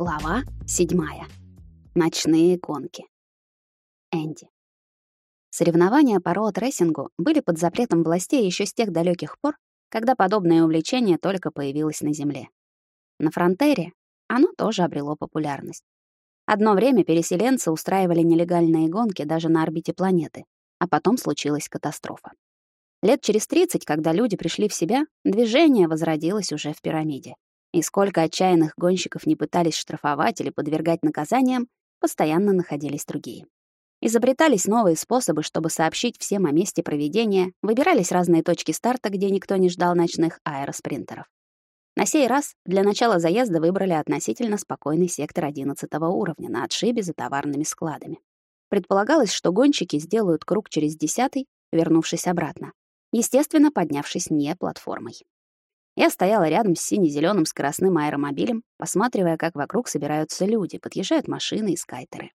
Глава седьмая. Ночные гонки. Энди. Соревнования по роуд-рейсингу были под запретом властей еще с тех далеких пор, когда подобное увлечение только появилось на Земле. На фронтере оно тоже обрело популярность. Одно время переселенцы устраивали нелегальные гонки даже на орбите планеты, а потом случилась катастрофа. Лет через 30, когда люди пришли в себя, движение возродилось уже в пирамиде. И сколько отчаянных гонщиков не пытались штрафовать или подвергать наказаниям, постоянно находились другие. Изобретались новые способы, чтобы сообщить всем о месте проведения, выбирались разные точки старта, где никто не ждал ночных аэроспринтеров. На сей раз для начала заезда выбрали относительно спокойный сектор 11 уровня на отшибе за товарными складами. Предполагалось, что гонщики сделают круг через десятый, вернувшись обратно, естественно, поднявшись не платформой. Я стояла рядом с сине-зелёным скоростным аэромобилем, посматривая, как вокруг собираются люди, подъезжают машины и скайтеры.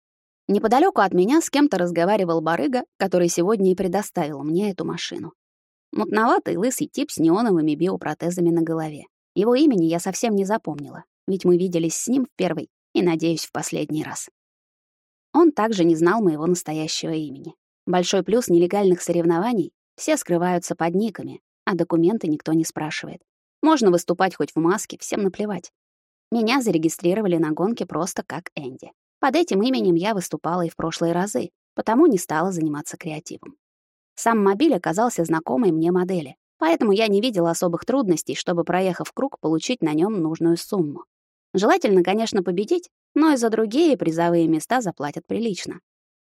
Неподалеку от меня с кем-то разговаривал барыга, который сегодня и предоставил мне эту машину. Мутноватый лысый тип с неоновыми биопротезами на голове. Его имени я совсем не запомнила, ведь мы виделись с ним в первый и, надеюсь, в последний раз. Он также не знал моего настоящего имени. Большой плюс нелегальных соревнований — все скрываются под никами, а документы никто не спрашивает. Можно выступать хоть в маске, всем наплевать. Меня зарегистрировали на гонке просто как Энди. Под этим именем я выступала и в прошлые разы, потому не стала заниматься креативом. Сам мобиль оказался знакомой мне модели, поэтому я не видела особых трудностей, чтобы, проехав круг, получить на нем нужную сумму. Желательно, конечно, победить, но и за другие призовые места заплатят прилично.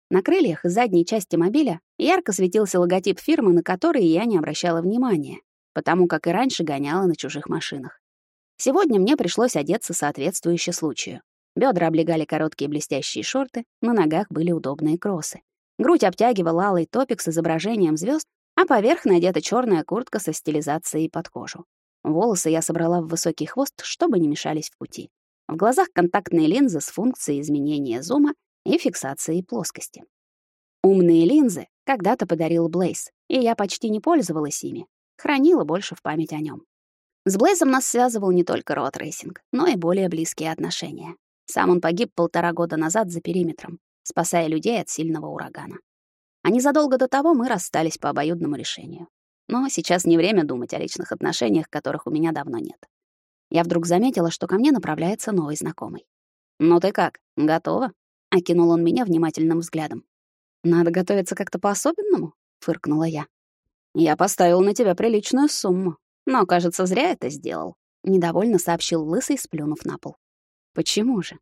На крыльях задней части мобиля ярко светился логотип фирмы, на который я не обращала внимания потому как и раньше гоняла на чужих машинах. Сегодня мне пришлось одеться соответствующе случаю. Бедра облегали короткие блестящие шорты, на ногах были удобные кроссы. Грудь обтягивал алый топик с изображением звезд, а поверх надета черная куртка со стилизацией под кожу. Волосы я собрала в высокий хвост, чтобы не мешались в пути. В глазах контактные линзы с функцией изменения зума и фиксации плоскости. Умные линзы когда-то подарил Блейз, и я почти не пользовалась ими, хранила больше в память о нем. С Блейзом нас связывал не только роуд-рейсинг, но и более близкие отношения. Сам он погиб полтора года назад за периметром, спасая людей от сильного урагана. А незадолго до того мы расстались по обоюдному решению. Но сейчас не время думать о личных отношениях, которых у меня давно нет. Я вдруг заметила, что ко мне направляется новый знакомый. «Ну ты как, готова?» — окинул он меня внимательным взглядом. «Надо готовиться как-то по-особенному?» — фыркнула я. Я поставил на тебя приличную сумму, но, кажется, зря это сделал, недовольно сообщил лысый, сплюнув на пол. Почему же?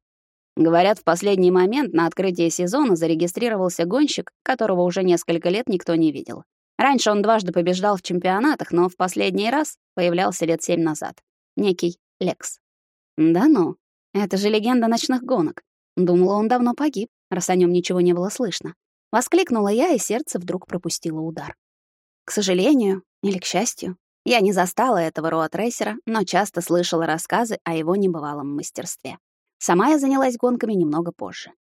Говорят, в последний момент на открытие сезона зарегистрировался гонщик, которого уже несколько лет никто не видел. Раньше он дважды побеждал в чемпионатах, но в последний раз появлялся лет семь назад. Некий Лекс. Да ну, это же легенда ночных гонок. Думала, он давно погиб, раз о нем ничего не было слышно. Воскликнула я, и сердце вдруг пропустило удар. К сожалению или к счастью, я не застала этого роутрейсера, но часто слышала рассказы о его небывалом мастерстве. Сама я занялась гонками немного позже.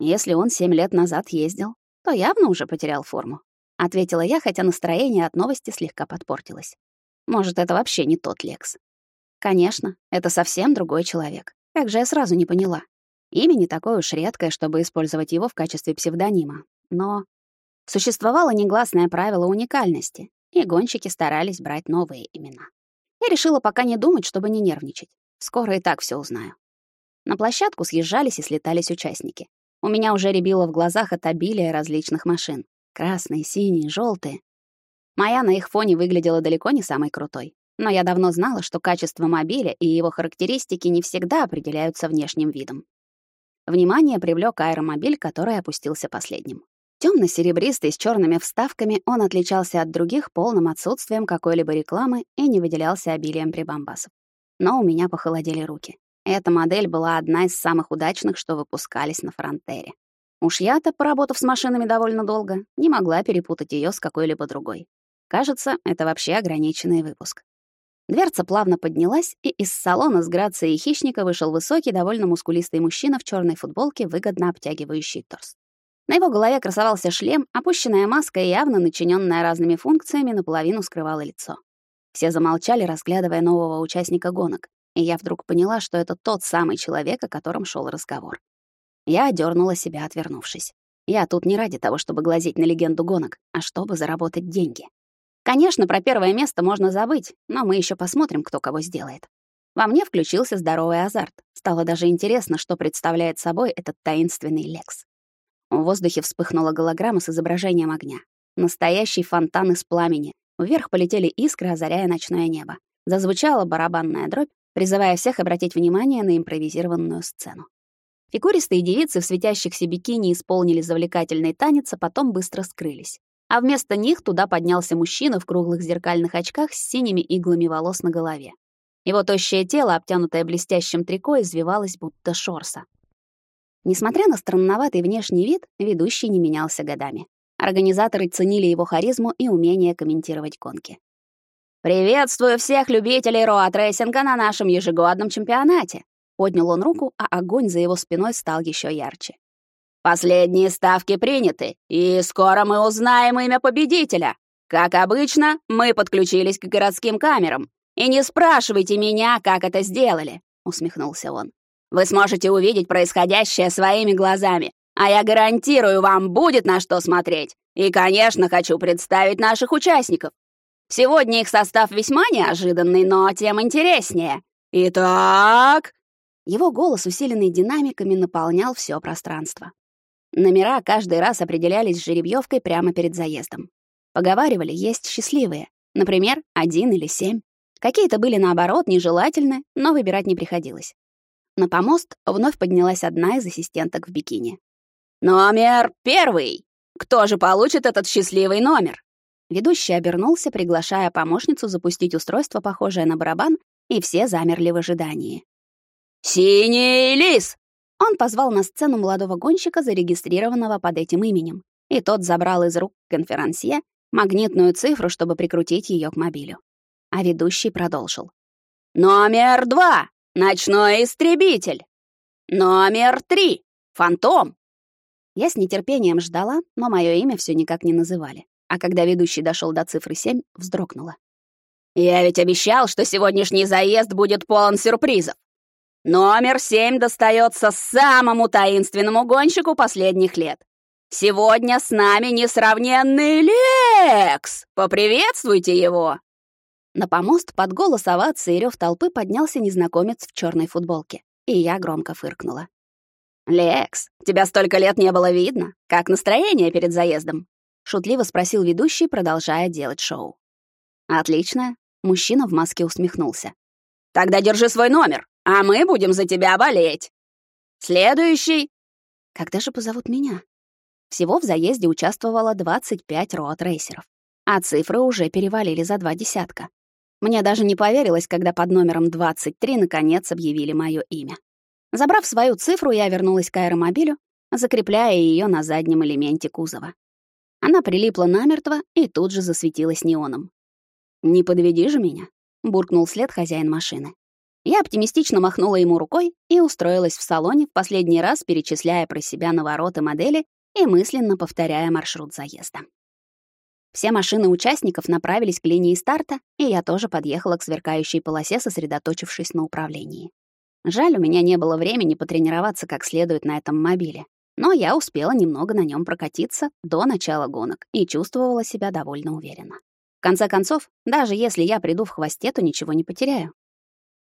Если он семь лет назад ездил, то явно уже потерял форму, ответила я, хотя настроение от новости слегка подпортилось. Может, это вообще не тот Лекс. Конечно, это совсем другой человек. Как же я сразу не поняла. Имя не такое уж редкое, чтобы использовать его в качестве псевдонима. Но Существовало негласное правило уникальности, и гонщики старались брать новые имена. Я решила пока не думать, чтобы не нервничать. Скоро и так все узнаю. На площадку съезжались и слетались участники. У меня уже рябило в глазах от обилия различных машин. Красные, синие, желтые. Моя на их фоне выглядела далеко не самой крутой. Но я давно знала, что качество мобиля и его характеристики не всегда определяются внешним видом. Внимание привлек аэромобиль, который опустился последним. Темно-серебристый с черными вставками, он отличался от других полным отсутствием какой-либо рекламы и не выделялся обилием прибамбасов. Но у меня похолодели руки. Эта модель была одна из самых удачных, что выпускались на фронтере. Уж я-то, поработав с машинами довольно долго, не могла перепутать ее с какой-либо другой. Кажется, это вообще ограниченный выпуск. Дверца плавно поднялась, и из салона с грацией хищника вышел высокий, довольно мускулистый мужчина в черной футболке, выгодно обтягивающий торс. На его голове красовался шлем, опущенная маска и явно начиненная разными функциями наполовину скрывала лицо. Все замолчали, разглядывая нового участника гонок. и я вдруг поняла, что это тот самый человек, о котором шел разговор. Я одернула себя, отвернувшись. Я тут не ради того, чтобы глазеть на легенду гонок, а чтобы заработать деньги. Конечно, про первое место можно забыть, но мы еще посмотрим, кто кого сделает. Во мне включился здоровый азарт. Стало даже интересно, что представляет собой этот таинственный Лекс. В воздухе вспыхнула голограмма с изображением огня. Настоящий фонтан из пламени. Вверх полетели искры, озаряя ночное небо. Зазвучала барабанная дробь, призывая всех обратить внимание на импровизированную сцену. Фигуристые девицы в светящихся бикини исполнили завлекательный танец, а потом быстро скрылись. А вместо них туда поднялся мужчина в круглых зеркальных очках с синими иглами волос на голове. Его тощее тело, обтянутое блестящим трико, извивалось будто шорса. Несмотря на странноватый внешний вид, ведущий не менялся годами. Организаторы ценили его харизму и умение комментировать гонки. «Приветствую всех любителей роуд-рейсинга на нашем ежегодном чемпионате!» Поднял он руку, а огонь за его спиной стал еще ярче. «Последние ставки приняты, и скоро мы узнаем имя победителя. Как обычно, мы подключились к городским камерам, и не спрашивайте меня, как это сделали, усмехнулся он. Вы сможете увидеть происходящее своими глазами, а я гарантирую, вам будет на что смотреть. И, конечно, хочу представить наших участников. Сегодня их состав весьма неожиданный, но тем интереснее. Итак, его голос, усиленный динамиками, наполнял все пространство. Номера каждый раз определялись жеребьевкой прямо перед заездом. Поговаривали, есть счастливые, например, один или семь. Какие-то были, наоборот, нежелательны, но выбирать не приходилось. На помост вновь поднялась одна из ассистенток в бикини. «Номер первый! Кто же получит этот счастливый номер?» Ведущий обернулся, приглашая помощницу запустить устройство, похожее на барабан, и все замерли в ожидании. «Синий лис!» Он позвал на сцену молодого гонщика, зарегистрированного под этим именем, и тот забрал из рук конферансье магнитную цифру, чтобы прикрутить ее к мобилю а ведущий продолжил. «Номер два! Ночной истребитель! Номер три! Фантом!» Я с нетерпением ждала, но мое имя все никак не называли. А когда ведущий дошел до цифры семь, вздрогнула. «Я ведь обещал, что сегодняшний заезд будет полон сюрпризов. Номер семь достается самому таинственному гонщику последних лет. Сегодня с нами несравненный Лекс! Поприветствуйте его!» На помост под голос овации и рёв толпы поднялся незнакомец в чёрной футболке, и я громко фыркнула. «Лекс, тебя столько лет не было видно. Как настроение перед заездом?» — шутливо спросил ведущий, продолжая делать шоу. «Отлично». Мужчина в маске усмехнулся. «Тогда держи свой номер, а мы будем за тебя болеть. Следующий...» «Когда же позовут меня?» Всего в заезде участвовало 25 роад-рейсеров, а цифры уже перевалили за два десятка. Мне даже не поверилось, когда под номером 23 наконец объявили моё имя. Забрав свою цифру, я вернулась к аэромобилю, закрепляя её на заднем элементе кузова. Она прилипла намертво и тут же засветилась неоном. «Не подведи же меня», — буркнул след хозяин машины. Я оптимистично махнула ему рукой и устроилась в салоне, в последний раз перечисляя про себя навороты модели и мысленно повторяя маршрут заезда. Все машины участников направились к линии старта, и я тоже подъехала к сверкающей полосе, сосредоточившись на управлении. Жаль, у меня не было времени потренироваться как следует на этом мобиле, но я успела немного на нем прокатиться до начала гонок и чувствовала себя довольно уверенно. В конце концов, даже если я приду в хвосте, то ничего не потеряю.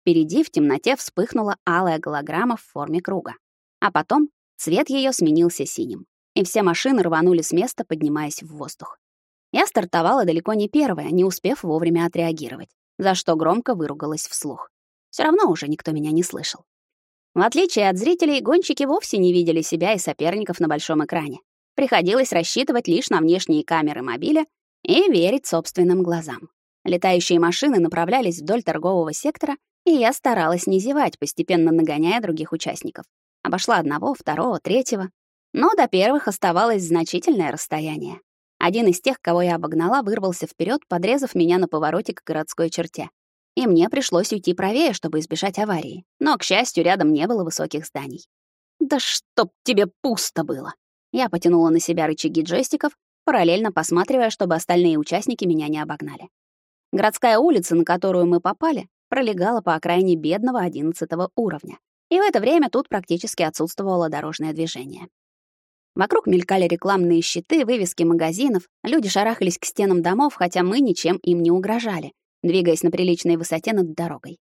Впереди в темноте вспыхнула алая голограмма в форме круга, а потом цвет ее сменился синим, и все машины рванули с места, поднимаясь в воздух. Я стартовала далеко не первая, не успев вовремя отреагировать, за что громко выругалась вслух. Все равно уже никто меня не слышал. В отличие от зрителей, гонщики вовсе не видели себя и соперников на большом экране. Приходилось рассчитывать лишь на внешние камеры мобиля и верить собственным глазам. Летающие машины направлялись вдоль торгового сектора, и я старалась не зевать, постепенно нагоняя других участников. Обошла одного, второго, третьего. Но до первых оставалось значительное расстояние. Один из тех, кого я обогнала, вырвался вперед, подрезав меня на повороте к городской черте. И мне пришлось уйти правее, чтобы избежать аварии. Но, к счастью, рядом не было высоких зданий. «Да чтоб тебе пусто было!» Я потянула на себя рычаги джойстиков, параллельно посматривая, чтобы остальные участники меня не обогнали. Городская улица, на которую мы попали, пролегала по окраине бедного 11 уровня. И в это время тут практически отсутствовало дорожное движение. Вокруг мелькали рекламные щиты, вывески магазинов, люди шарахались к стенам домов, хотя мы ничем им не угрожали, двигаясь на приличной высоте над дорогой.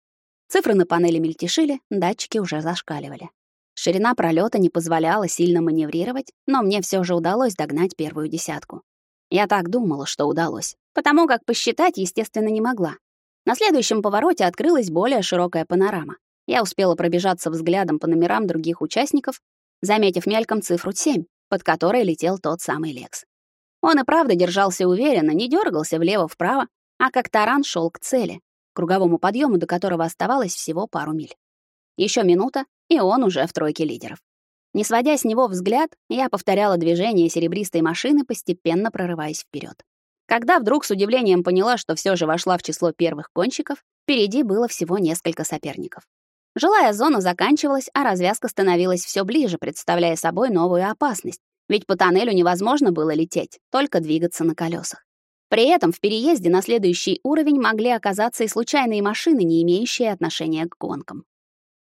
Цифры на панели мельтешили, датчики уже зашкаливали. Ширина пролета не позволяла сильно маневрировать, но мне все же удалось догнать первую десятку. Я так думала, что удалось, потому как посчитать, естественно, не могла. На следующем повороте открылась более широкая панорама. Я успела пробежаться взглядом по номерам других участников, заметив мельком цифру 7, под которой летел тот самый Лекс. Он и правда держался уверенно, не дергался влево-вправо, а как таран шел к цели, круговому подъему, до которого оставалось всего пару миль. Еще минута, и он уже в тройке лидеров. Не сводя с него взгляд, я повторяла движение серебристой машины, постепенно прорываясь вперед. Когда вдруг с удивлением поняла, что все же вошла в число первых гонщиков, впереди было всего несколько соперников. Жилая зона заканчивалась, а развязка становилась все ближе, представляя собой новую опасность. Ведь по тоннелю невозможно было лететь, только двигаться на колесах. При этом в переезде на следующий уровень могли оказаться и случайные машины, не имеющие отношения к гонкам.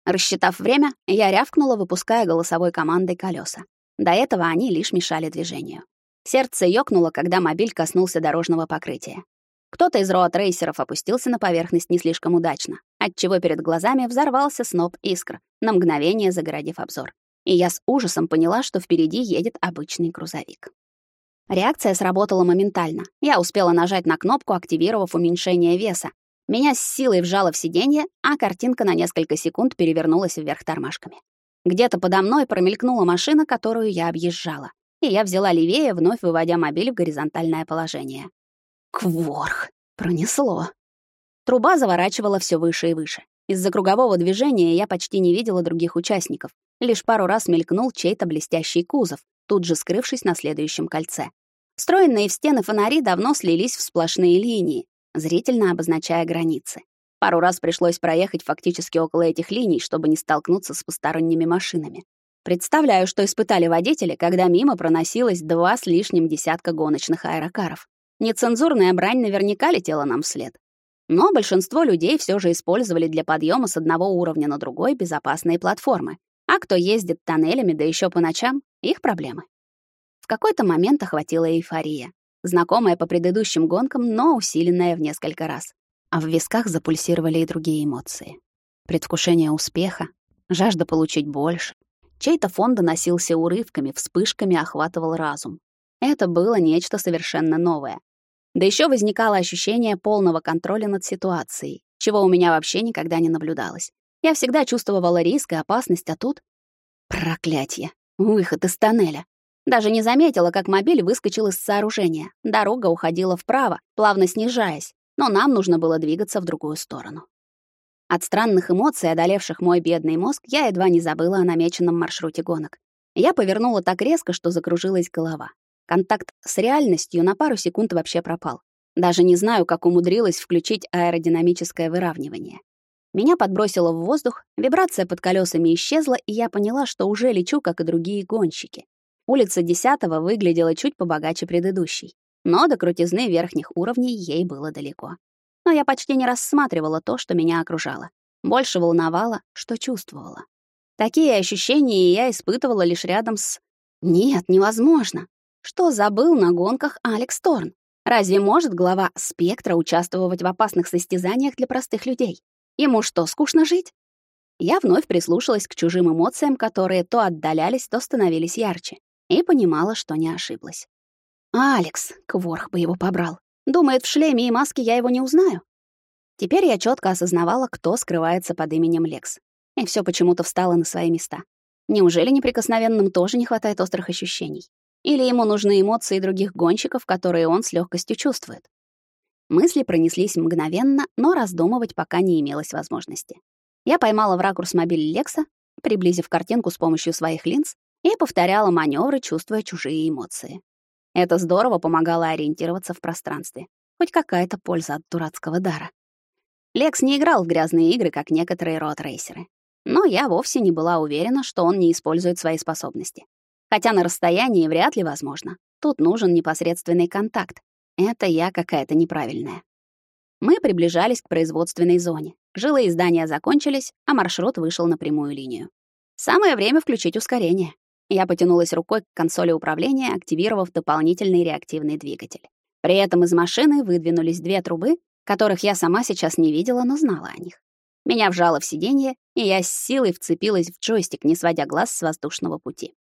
Рассчитав время, я рявкнула, выпуская голосовой командой колеса. До этого они лишь мешали движению. Сердце ёкнуло, когда мобиль коснулся дорожного покрытия. Кто-то из роад-рейсеров опустился на поверхность не слишком удачно, отчего перед глазами взорвался сноп искр, на мгновение загородив обзор. И я с ужасом поняла, что впереди едет обычный грузовик. Реакция сработала моментально. Я успела нажать на кнопку, активировав уменьшение веса. Меня с силой вжало в сиденье, а картинка на несколько секунд перевернулась вверх тормашками. Где-то подо мной промелькнула машина, которую я объезжала, и я взяла левее, вновь выводя мобиль в горизонтальное положение. Кворх! Пронесло. Труба заворачивала все выше и выше. Из-за кругового движения я почти не видела других участников. Лишь пару раз мелькнул чей-то блестящий кузов, тут же скрывшись на следующем кольце. Встроенные в стены фонари давно слились в сплошные линии, зрительно обозначая границы. Пару раз пришлось проехать фактически около этих линий, чтобы не столкнуться с посторонними машинами. Представляю, что испытали водители, когда мимо проносилось два с лишним десятка гоночных аэрокаров. Нецензурная брань наверняка летела нам вслед. Но большинство людей все же использовали для подъема с одного уровня на другой безопасные платформы. А кто ездит тоннелями, да еще по ночам, их проблемы. В какой-то момент охватила эйфория, знакомая по предыдущим гонкам, но усиленная в несколько раз. А в висках запульсировали и другие эмоции. Предвкушение успеха, жажда получить больше. Чей-то фон доносился урывками, вспышками охватывал разум. Это было нечто совершенно новое. Да еще возникало ощущение полного контроля над ситуацией, чего у меня вообще никогда не наблюдалось. Я всегда чувствовала риск и опасность, а тут... Проклятье! Выход из тоннеля. Даже не заметила, как мобиль выскочил из сооружения. Дорога уходила вправо, плавно снижаясь, но нам нужно было двигаться в другую сторону. От странных эмоций, одолевших мой бедный мозг, я едва не забыла о намеченном маршруте гонок. Я повернула так резко, что закружилась голова. Контакт с реальностью на пару секунд вообще пропал. Даже не знаю, как умудрилась включить аэродинамическое выравнивание. Меня подбросило в воздух, вибрация под колесами исчезла, и я поняла, что уже лечу, как и другие гонщики. Улица Десятого выглядела чуть побогаче предыдущей, но до крутизны верхних уровней ей было далеко. Но я почти не рассматривала то, что меня окружало. Больше волновало, что чувствовала. Такие ощущения я испытывала лишь рядом с... Нет, невозможно. Что забыл на гонках Алекс Торн? Разве может глава «Спектра» участвовать в опасных состязаниях для простых людей? Ему что, скучно жить? Я вновь прислушалась к чужим эмоциям, которые то отдалялись, то становились ярче, и понимала, что не ошиблась. Алекс, Кворх бы его побрал. Думает, в шлеме и маске я его не узнаю. Теперь я четко осознавала, кто скрывается под именем Лекс. И все почему-то встало на свои места. Неужели неприкосновенным тоже не хватает острых ощущений? Или ему нужны эмоции других гонщиков, которые он с легкостью чувствует? Мысли пронеслись мгновенно, но раздумывать пока не имелось возможности. Я поймала в ракурс мобиль Лекса, приблизив картинку с помощью своих линз, и повторяла маневры, чувствуя чужие эмоции. Это здорово помогало ориентироваться в пространстве. Хоть какая-то польза от дурацкого дара. Лекс не играл в грязные игры, как некоторые рот-рейсеры. Но я вовсе не была уверена, что он не использует свои способности. Хотя на расстоянии вряд ли возможно. Тут нужен непосредственный контакт. Это я какая-то неправильная. Мы приближались к производственной зоне. Жилые здания закончились, а маршрут вышел на прямую линию. Самое время включить ускорение. Я потянулась рукой к консоли управления, активировав дополнительный реактивный двигатель. При этом из машины выдвинулись две трубы, которых я сама сейчас не видела, но знала о них. Меня вжало в сиденье, и я с силой вцепилась в джойстик, не сводя глаз с воздушного пути.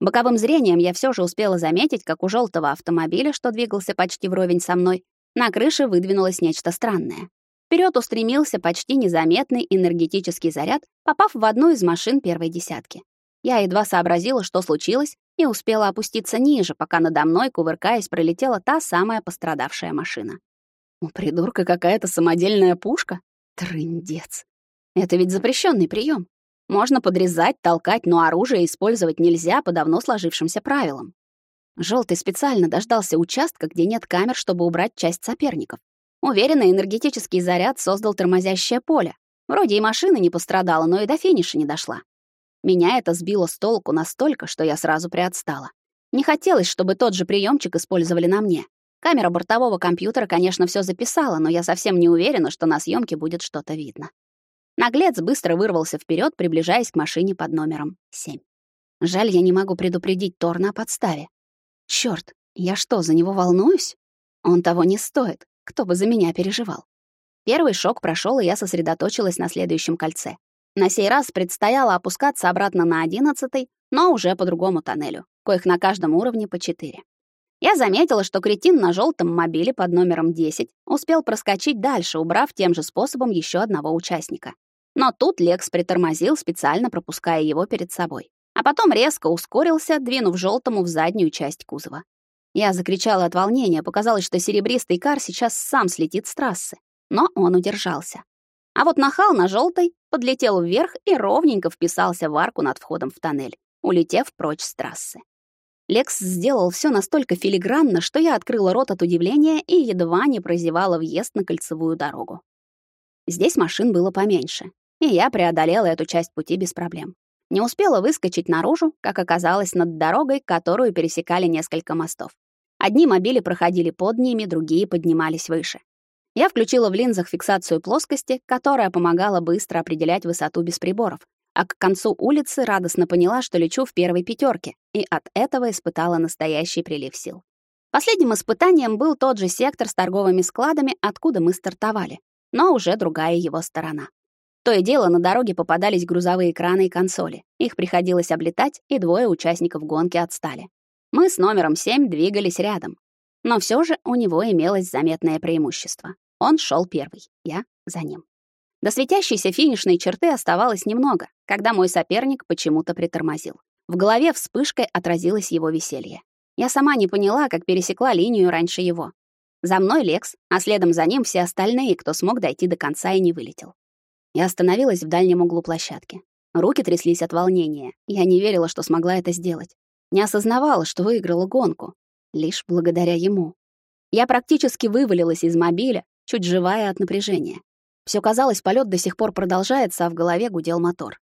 Боковым зрением я все же успела заметить, как у желтого автомобиля, что двигался почти вровень со мной, на крыше выдвинулось нечто странное. Вперед устремился почти незаметный энергетический заряд, попав в одну из машин первой десятки. Я едва сообразила, что случилось, и успела опуститься ниже, пока надо мной, кувыркаясь, пролетела та самая пострадавшая машина. У придурка какая-то самодельная пушка? Трындец. Это ведь запрещенный прием. Можно подрезать, толкать, но оружие использовать нельзя по давно сложившимся правилам. Желтый специально дождался участка, где нет камер, чтобы убрать часть соперников. Уверенно, энергетический заряд создал тормозящее поле. Вроде и машина не пострадала, но и до финиша не дошла. Меня это сбило с толку настолько, что я сразу приотстала. Не хотелось, чтобы тот же приемчик использовали на мне. Камера бортового компьютера, конечно, все записала, но я совсем не уверена, что на съемке будет что-то видно. Наглец быстро вырвался вперед, приближаясь к машине под номером 7. Жаль, я не могу предупредить Торна о подставе. Чёрт, я что, за него волнуюсь? Он того не стоит, кто бы за меня переживал. Первый шок прошел, и я сосредоточилась на следующем кольце. На сей раз предстояло опускаться обратно на одиннадцатый, но уже по другому тоннелю, коих на каждом уровне по четыре. Я заметила, что кретин на желтом мобиле под номером 10 успел проскочить дальше, убрав тем же способом еще одного участника. Но тут Лекс притормозил, специально пропуская его перед собой. А потом резко ускорился, двинув желтому в заднюю часть кузова. Я закричала от волнения, показалось, что серебристый кар сейчас сам слетит с трассы. Но он удержался. А вот нахал на желтой подлетел вверх и ровненько вписался в арку над входом в тоннель, улетев прочь с трассы. Лекс сделал все настолько филигранно, что я открыла рот от удивления и едва не прозевала въезд на кольцевую дорогу. Здесь машин было поменьше, и я преодолела эту часть пути без проблем. Не успела выскочить наружу, как оказалось над дорогой, которую пересекали несколько мостов. Одни мобили проходили под ними, другие поднимались выше. Я включила в линзах фиксацию плоскости, которая помогала быстро определять высоту без приборов, а к концу улицы радостно поняла, что лечу в первой пятерке, и от этого испытала настоящий прилив сил. Последним испытанием был тот же сектор с торговыми складами, откуда мы стартовали, но уже другая его сторона. То и дело на дороге попадались грузовые краны и консоли. Их приходилось облетать, и двое участников гонки отстали. Мы с номером 7 двигались рядом, но все же у него имелось заметное преимущество. Он шел первый, я за ним. До светящейся финишной черты оставалось немного, когда мой соперник почему-то притормозил. В голове вспышкой отразилось его веселье. Я сама не поняла, как пересекла линию раньше его. За мной Лекс, а следом за ним все остальные, кто смог дойти до конца и не вылетел. Я остановилась в дальнем углу площадки. Руки тряслись от волнения. Я не верила, что смогла это сделать. Не осознавала, что выиграла гонку лишь благодаря ему. Я практически вывалилась из мобиля, чуть живая от напряжения. Все казалось, полет до сих пор продолжается, а в голове гудел мотор.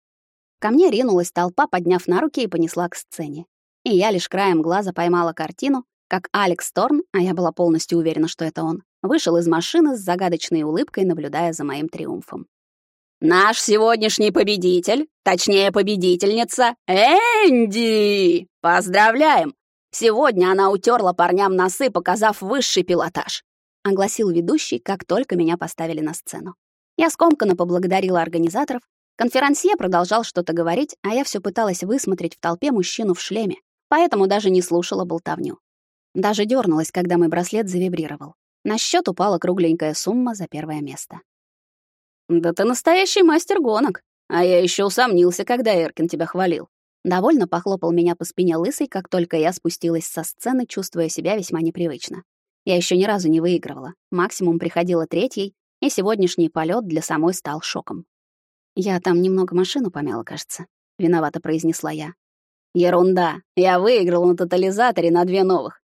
Ко мне ринулась толпа, подняв на руки и понесла к сцене. И я лишь краем глаза поймала картину, как Алекс Торн, а я была полностью уверена, что это он, вышел из машины с загадочной улыбкой, наблюдая за моим триумфом. «Наш сегодняшний победитель, точнее победительница, Энди! Поздравляем! Сегодня она утерла парням носы, показав высший пилотаж, огласил ведущий, как только меня поставили на сцену. Я скомканно поблагодарила организаторов. Конферансье продолжал что-то говорить, а я все пыталась высмотреть в толпе мужчину в шлеме, поэтому даже не слушала болтовню. Даже дернулась, когда мой браслет завибрировал. На счет упала кругленькая сумма за первое место. «Да ты настоящий мастер гонок, а я еще усомнился, когда Эркин тебя хвалил», Довольно похлопал меня по спине лысый, как только я спустилась со сцены, чувствуя себя весьма непривычно. Я еще ни разу не выигрывала. Максимум приходила третьей, и сегодняшний полет для самой стал шоком. «Я там немного машину помяла, кажется», — виновато произнесла я. «Ерунда. Я выиграла на тотализаторе на две новых.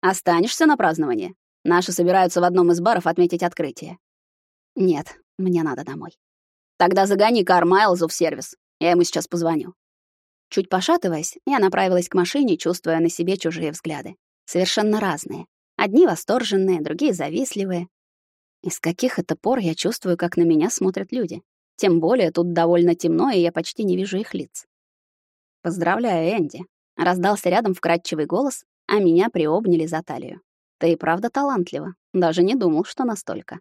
Останешься на празднование? Наши собираются в одном из баров отметить открытие». «Нет, мне надо домой». «Тогда загони Кар Майлзу в сервис. Я ему сейчас позвоню». Чуть пошатываясь, я направилась к машине, чувствуя на себе чужие взгляды. Совершенно разные. Одни восторженные, другие завистливые. Из каких это пор я чувствую, как на меня смотрят люди? Тем более тут довольно темно, и я почти не вижу их лиц. «Поздравляю, Энди», — раздался рядом вкрадчивый голос, а меня приобняли за талию. «Ты и правда талантлива. Даже не думал, что настолько».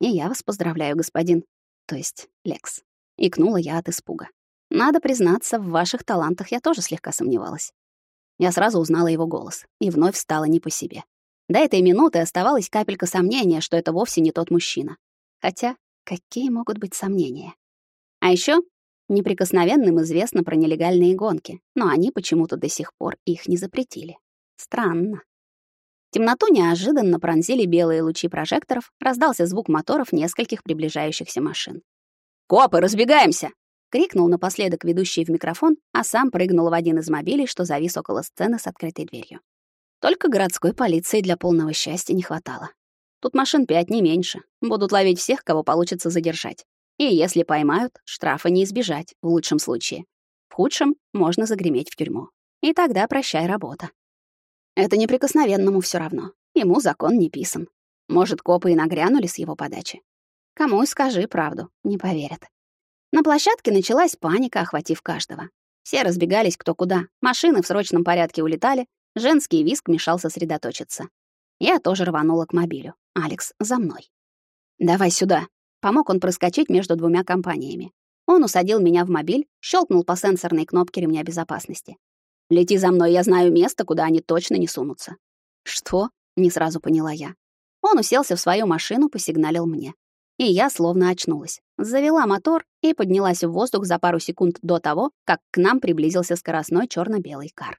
«И я вас поздравляю, господин. То есть, Лекс». Икнула я от испуга. Надо признаться, в ваших талантах я тоже слегка сомневалась. Я сразу узнала его голос и вновь стала не по себе. До этой минуты оставалась капелька сомнения, что это вовсе не тот мужчина. Хотя, какие могут быть сомнения? А еще неприкосновенным известно про нелегальные гонки, но они почему-то до сих пор их не запретили. Странно. Темноту неожиданно пронзили белые лучи прожекторов, раздался звук моторов нескольких приближающихся машин. «Копы, разбегаемся!» — крикнул напоследок ведущий в микрофон, а сам прыгнул в один из мобилей, что завис около сцены с открытой дверью. Только городской полиции для полного счастья не хватало. Тут машин пять, не меньше. Будут ловить всех, кого получится задержать. И если поймают, штрафа не избежать, в лучшем случае. В худшем можно загреметь в тюрьму. И тогда прощай работа. Это неприкосновенному все равно. Ему закон не писан. Может, копы и нагрянули с его подачи. Кому и скажи правду, не поверят. На площадке началась паника, охватив каждого. Все разбегались кто куда. Машины в срочном порядке улетали, Женский виск мешал сосредоточиться. Я тоже рванула к мобилю. Алекс за мной. «Давай сюда». Помог он проскочить между двумя компаниями. Он усадил меня в мобиль, щелкнул по сенсорной кнопке ремня безопасности. «Лети за мной, я знаю место, куда они точно не сунутся». «Что?» — не сразу поняла я. Он уселся в свою машину, посигналил мне. И я словно очнулась. Завела мотор и поднялась в воздух за пару секунд до того, как к нам приблизился скоростной черно белый кар.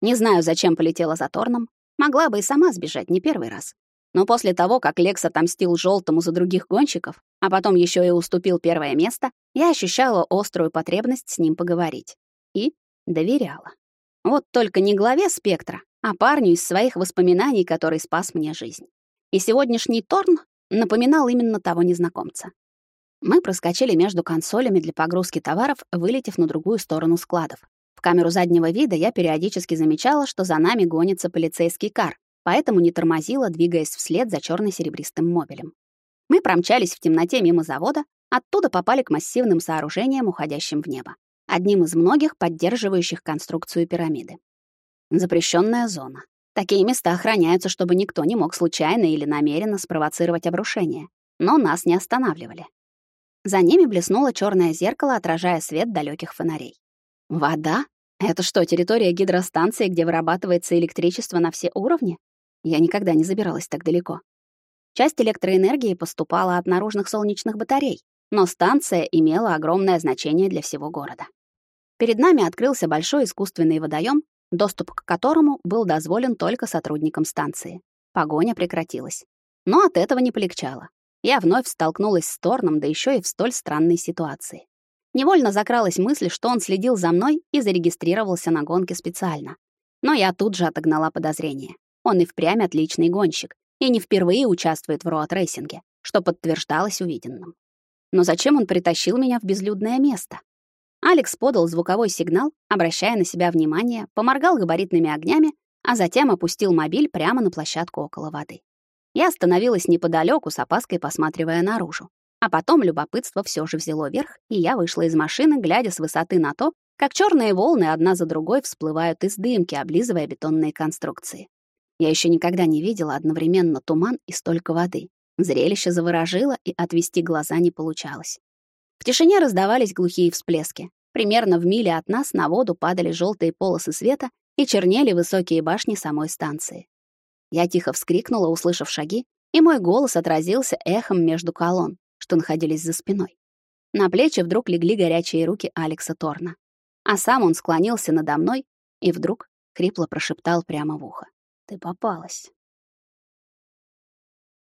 Не знаю, зачем полетела за Торном. Могла бы и сама сбежать не первый раз. Но после того, как Лекс отомстил желтому за других гонщиков, а потом еще и уступил первое место, я ощущала острую потребность с ним поговорить. И доверяла. Вот только не главе спектра, а парню из своих воспоминаний, который спас мне жизнь. И сегодняшний Торн напоминал именно того незнакомца. Мы проскочили между консолями для погрузки товаров, вылетев на другую сторону складов. В камеру заднего вида я периодически замечала, что за нами гонится полицейский кар, поэтому не тормозила, двигаясь вслед за черно серебристым мобилем. Мы промчались в темноте мимо завода, оттуда попали к массивным сооружениям, уходящим в небо, одним из многих поддерживающих конструкцию пирамиды. Запрещенная зона. Такие места охраняются, чтобы никто не мог случайно или намеренно спровоцировать обрушение. Но нас не останавливали. За ними блеснуло черное зеркало, отражая свет далеких фонарей. Вода? Это что, территория гидростанции, где вырабатывается электричество на все уровни? Я никогда не забиралась так далеко. Часть электроэнергии поступала от наружных солнечных батарей, но станция имела огромное значение для всего города. Перед нами открылся большой искусственный водоем, доступ к которому был дозволен только сотрудникам станции. Погоня прекратилась. Но от этого не полегчало. Я вновь столкнулась с Торном, да еще и в столь странной ситуации. Невольно закралась мысль, что он следил за мной и зарегистрировался на гонке специально. Но я тут же отогнала подозрение. Он и впрямь отличный гонщик, и не впервые участвует в роуд-рейсинге, что подтверждалось увиденным. Но зачем он притащил меня в безлюдное место? Алекс подал звуковой сигнал, обращая на себя внимание, поморгал габаритными огнями, а затем опустил мобиль прямо на площадку около воды. Я остановилась неподалеку, с опаской посматривая наружу. А потом любопытство все же взяло верх, и я вышла из машины, глядя с высоты на то, как черные волны одна за другой всплывают из дымки, облизывая бетонные конструкции. Я еще никогда не видела одновременно туман и столько воды. Зрелище заворожило, и отвести глаза не получалось. В тишине раздавались глухие всплески. Примерно в миле от нас на воду падали желтые полосы света и чернели высокие башни самой станции. Я тихо вскрикнула, услышав шаги, и мой голос отразился эхом между колонн что находились за спиной. На плечи вдруг легли горячие руки Алекса Торна. А сам он склонился надо мной и вдруг хрипло прошептал прямо в ухо. «Ты попалась».